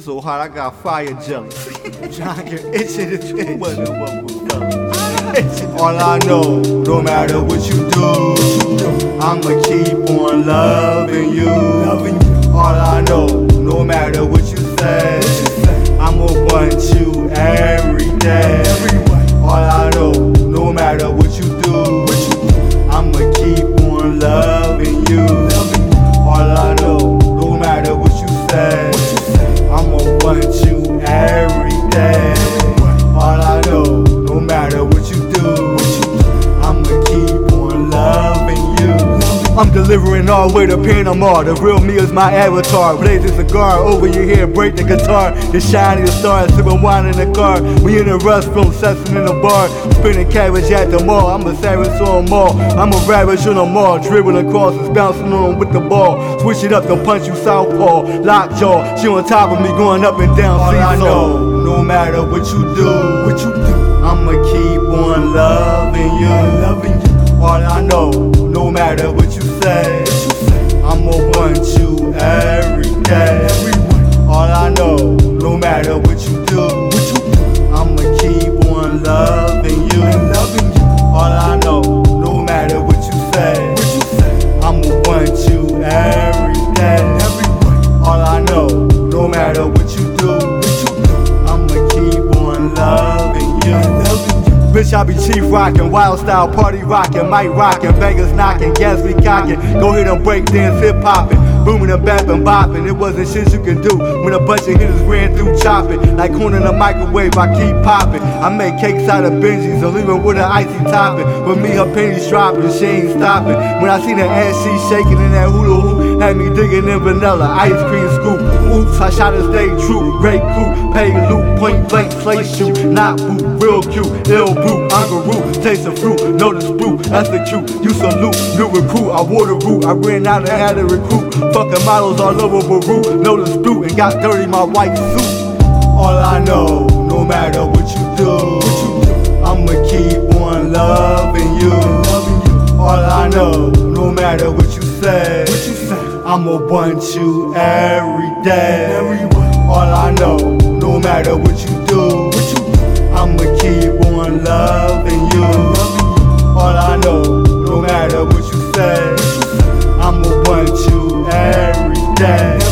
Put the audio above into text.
So hot, I got fire jealous. Trying to to twitch. What the what? All I know, no matter what you do, I'ma keep on loving you. I'm delivering all the way to Panama. The real me is my avatar. Blaze a cigar over your head, break the guitar. The shiny stars, sipping wine in the car. We in a rush from session in the bar. Spinning cabbage at the mall. I'm a savage on the mall. I'm a ravage on the mall. Dribbling across, it's bouncing on with the ball. Switch it up to punch you southpaw. Lockjaw. She on top of me going up and down. All I know, no matter what you do, what you do, I'ma keep on loving you. Loving you. All I know, no matter what you say, I'ma want you every day. All I know, no matter what you do, I'ma keep on loving you. All I know, no matter what you say, I'ma want you every day. All I know, no matter what you do, Bitch, I be chief rockin', wild style, party rockin', mic rockin', bangers knockin', gas we cockin'. Go ahead and break dance, hip hoppin', booming and bappin', boppin'. It wasn't shit you can do when a bunch of hitters ran through choppin'. Like corn in the microwave, I keep poppin'. I make cakes out of Benjis, or leave it with an icy toppin'. With me, her panties droppin', she ain't stoppin'. When I seen her ass, she shakin' in that hula hoop, had me digging in vanilla, ice cream scoop. Oops, I shot to stay true, great crew, pay loot, point blank, slate shoot, not boot, real cute, ill boot, Angaroo, taste of fruit, the sprue, that's the cute, you salute, new recruit, I wore the root, I ran out and had to recruit, fucking models all over Baru, the sprue, and got dirty my white suit. All I know, no matter what you do, I'ma keep on loving I'ma want you every day. All I know, no matter what you do, I'ma keep on loving you. All I know, no matter what you say, I'ma want you every day.